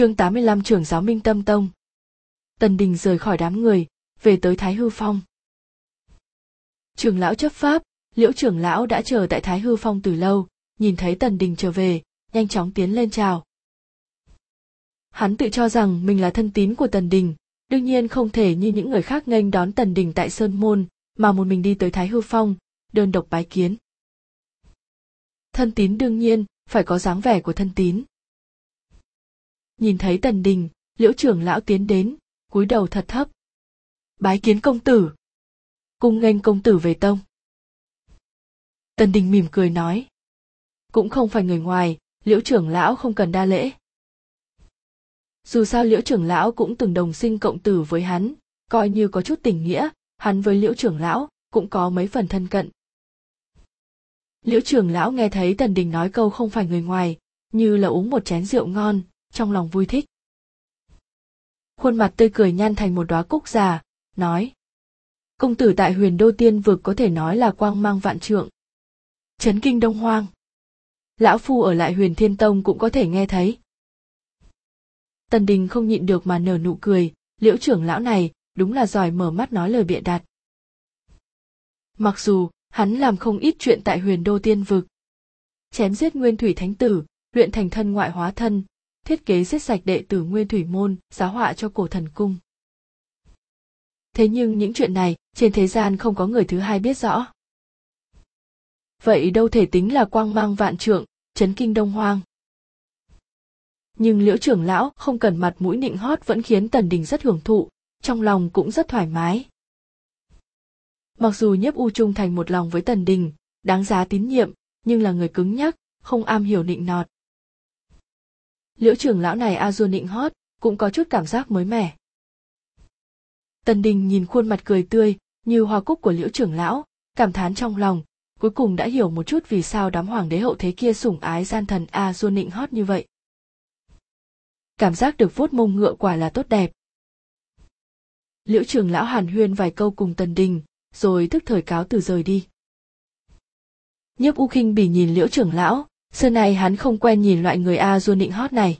chương 85 trưởng giáo Minh Tâm Tông. Tần Đình rời khỏi đám người, về tới Thái Hư Phong. Trưởng lão chấp pháp, liễu trưởng lão đã chờ tại Thái Hư Phong từ lâu, nhìn thấy Tần Đình trở về, nhanh chóng tiến lên chào. Hắn tự cho rằng mình là thân tín của Tần Đình, đương nhiên không thể như những người khác nghênh đón Tần Đình tại Sơn Môn, mà một mình đi tới Thái Hư Phong, đơn độc bái kiến. Thân tín đương nhiên, phải có dáng vẻ của thân tín. Nhìn thấy Tần Đình, liễu trưởng lão tiến đến, cúi đầu thật thấp. Bái kiến công tử. Cung nghênh công tử về tông. Tần Đình mỉm cười nói. Cũng không phải người ngoài, liễu trưởng lão không cần đa lễ. Dù sao liễu trưởng lão cũng từng đồng sinh cộng tử với hắn, coi như có chút tình nghĩa, hắn với liễu trưởng lão cũng có mấy phần thân cận. Liễu trưởng lão nghe thấy Tần Đình nói câu không phải người ngoài, như là uống một chén rượu ngon, trong lòng vui thích. Khuôn mặt tươi cười nhăn thành một đóa cúc già, nói. Công tử tại huyền đô tiên vực có thể nói là quang mang vạn trượng. Chấn kinh đông hoang. Lão phu ở lại huyền thiên tông cũng có thể nghe thấy. Tần đình không nhịn được mà nở nụ cười, liễu trưởng lão này đúng là giỏi mở mắt nói lời bịa đặt. Mặc dù hắn làm không ít chuyện tại huyền đô tiên vực. Chém giết nguyên thủy thánh tử, luyện thành thân ngoại hóa thân, thiết kế giết sạch đệ tử nguyên thủy môn, giáo họa cho cổ thần cung. Thế nhưng những chuyện này, trên thế gian không có người thứ hai biết rõ. Vậy đâu thể tính là quang mang vạn trượng, chấn kinh đông hoang. Nhưng liễu trưởng lão không cần mặt mũi nịnh hót vẫn khiến tần đình rất hưởng thụ, trong lòng cũng rất thoải mái. Mặc dù nhiếp u trung thành một lòng với tần đình, đáng giá tín nhiệm, nhưng là người cứng nhắc, không am hiểu nịnh nọt. Liễu trưởng lão này a du nịnh hót, cũng có chút cảm giác mới mẻ. Tần đình nhìn khuôn mặt cười tươi, như hoa cúc của liễu trưởng lão, cảm thán trong lòng, cuối cùng đã hiểu một chút vì sao đám hoàng đế hậu thế kia sủng ái gian thần a du nịnh hót như vậy. Cảm giác được vuốt mông ngựa quả là tốt đẹp. Liễu trưởng lão hàn huyên vài câu cùng tần đình, rồi thức thời cáo từ rời đi. Nhiếp U khinh bỉ nhìn liễu trưởng lão, xưa này hắn không quen nhìn loại người A du nịnh hót này.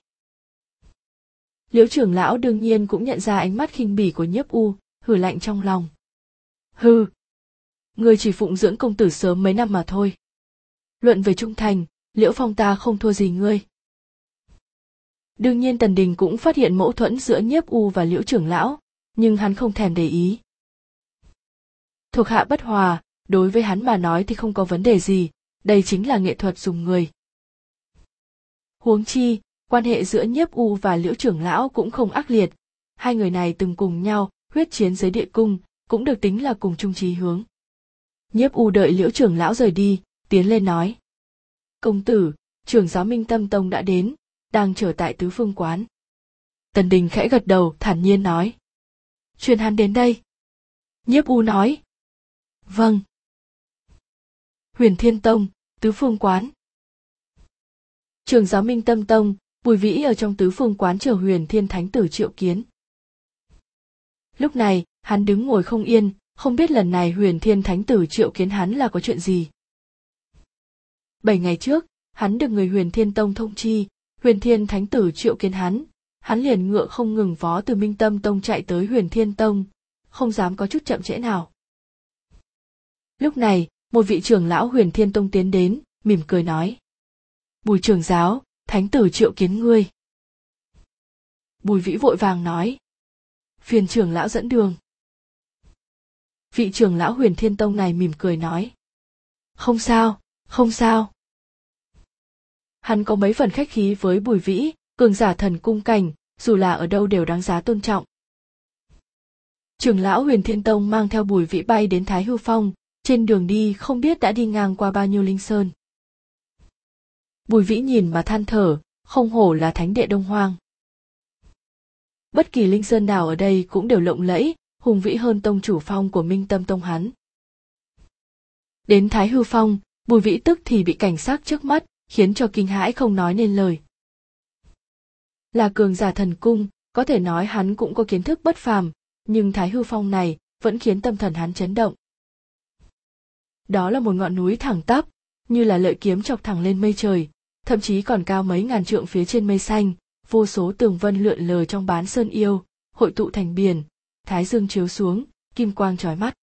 Liễu trưởng lão đương nhiên cũng nhận ra ánh mắt khinh bỉ của nhiếp U, hử lạnh trong lòng. hư người chỉ phụng dưỡng công tử sớm mấy năm mà thôi. Luận về trung thành, liễu phong ta không thua gì ngươi. Đương nhiên Tần Đình cũng phát hiện mâu thuẫn giữa nhiếp U và liễu trưởng lão, nhưng hắn không thèm để ý thuộc hạ bất hòa đối với hắn mà nói thì không có vấn đề gì đây chính là nghệ thuật dùng người huống chi, quan hệ giữa nhiếp u và liễu trưởng lão cũng không ác liệt. Hai người này từng cùng nhau huyết chiến dưới địa cung, cũng được tính là cùng chung trí hướng. Nhiếp u đợi liễu trưởng lão rời đi, tiến lên nói. Công tử, trưởng giáo minh tâm tông đã đến, đang chờ tại tứ phương quán. Tần đình khẽ gật đầu, thản nhiên nói. Truyền hắn đến đây. Nhiếp u nói. Vâng. Huyền thiên tông, tứ phương quán trường giáo minh tâm tông bùi vĩ ở trong tứ phương quán chờ huyền thiên thánh tử triệu kiến. Lúc này hắn đứng ngồi không yên không biết lần này huyền thiên thánh tử triệu kiến hắn là có chuyện gì. Bảy ngày trước hắn được người huyền thiên tông thông chi huyền thiên thánh tử triệu kiến hắn hắn liền ngựa không ngừng vó từ minh tâm tông chạy tới huyền thiên tông không dám có chút chậm trễ nào. Lúc này, một vị trưởng lão huyền thiên tông tiến đến, mỉm cười nói. Bùi trưởng giáo, thánh tử triệu kiến ngươi. Bùi vĩ vội vàng nói. Phiền trưởng lão dẫn đường. Vị trưởng lão huyền thiên tông này mỉm cười nói. Không sao, không sao. Hắn có mấy phần khách khí với bùi vĩ, cường giả thần cung cảnh, dù là ở đâu đều đáng giá tôn trọng. Trưởng lão huyền thiên tông mang theo bùi vĩ bay đến Thái Hư Phong, trên đường đi không biết đã đi ngang qua bao nhiêu linh sơn. Bùi vĩ nhìn mà than thở, không hổ là thánh đệ đông hoang. Bất kỳ linh sơn nào ở đây cũng đều lộng lẫy, hùng vĩ hơn tông chủ phong của minh tâm tông hắn. Đến Thái Hư Phong, bùi vĩ tức thì bị cảnh sát trước mắt, khiến cho kinh hãi không nói nên lời. Là cường giả thần cung, có thể nói hắn cũng có kiến thức bất phàm, nhưng Thái Hư Phong này vẫn khiến tâm thần hắn chấn động đó là một ngọn núi thẳng tắp như là lợi kiếm chọc thẳng lên mây trời thậm chí còn cao mấy ngàn trượng phía trên mây xanh, vô số tường vân lượn lờ trong bán sơn yêu, hội tụ thành biển, thái dương chiếu xuống, kim quang trói mắt.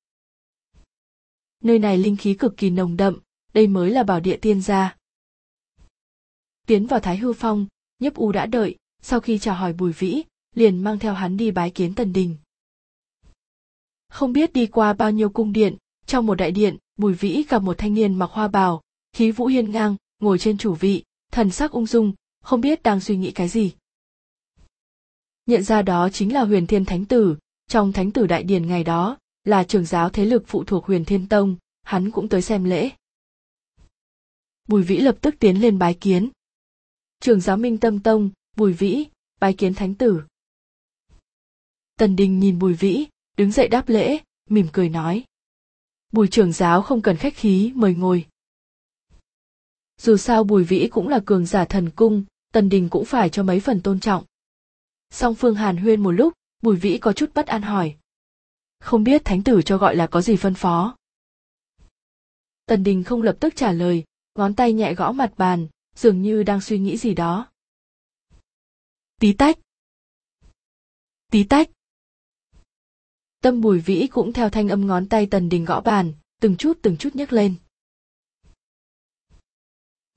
Nơi này linh khí cực kỳ nồng đậm, đây mới là bảo địa tiên gia. Tiến vào thái hư phong, nhấp u đã đợi, sau khi chào hỏi bùi vĩ, liền mang theo hắn đi bái kiến tần đình. Không biết đi qua bao nhiêu cung điện, trong một đại điện, bùi vĩ gặp một thanh niên mặc hoa bào, khí vũ hiên ngang, ngồi trên chủ vị thần sắc ung dung, không biết đang suy nghĩ cái gì. Nhận ra đó chính là huyền thiên thánh tử. Trong thánh tử đại điển ngày đó, là trường giáo thế lực phụ thuộc huyền thiên tông, hắn cũng tới xem lễ. Bùi vĩ lập tức tiến lên bái kiến. Trường giáo minh tâm tông, bùi vĩ, bái kiến thánh tử. Tần đình nhìn bùi vĩ, đứng dậy đáp lễ, mỉm cười nói. Bùi trưởng giáo không cần khách khí, mời ngồi dù sao bùi vĩ cũng là cường giả thần cung, tần đình cũng phải cho mấy phần tôn trọng. Song phương hàn huyên một lúc, bùi vĩ có chút bất an hỏi. Không biết thánh tử cho gọi là có gì phân phó? Tần đình không lập tức trả lời, ngón tay nhẹ gõ mặt bàn, dường như đang suy nghĩ gì đó. Tí tách. Tí tách. Tâm bùi vĩ cũng theo thanh âm ngón tay tần đình gõ bàn, từng chút từng chút nhấc lên.